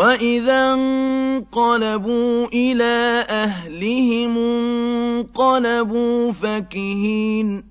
وإذا انقلبوا إلى أهلهم انقلبوا فكهين